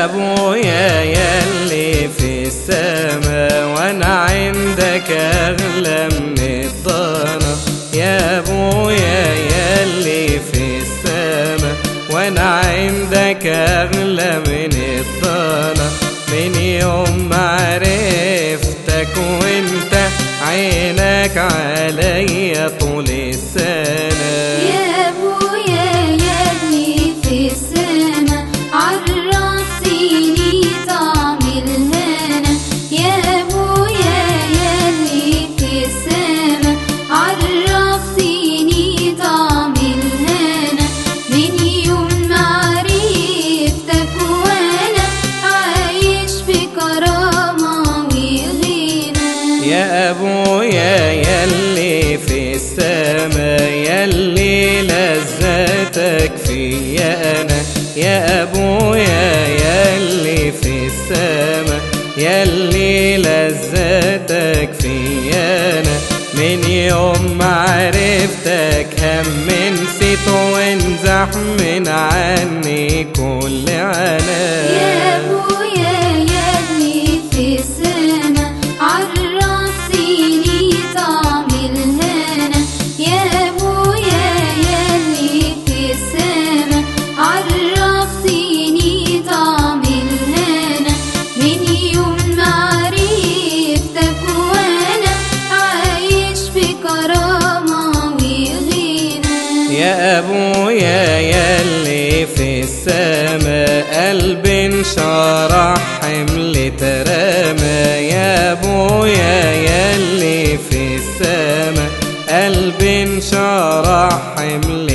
يا أبويا يلي في السما وأنا عندك أغلى من الضنا. يا أبويا يلي في السما وأنا عندك أغلى من الضنا. من يوم ما عرفتك وأنت عينك عليا طول السنة. أبويا يلي في السما يلي لذتك فيا أنا. يا أبويا يلي في السما يلي لذتك فيا أنا. من يوم ما عرفتك هم نسيت وانزح من عني كل عناء أبويا يلي في السما قلبي انشرح حمل ترامى يا أبويا يلي في السما قلبي انشرح حمل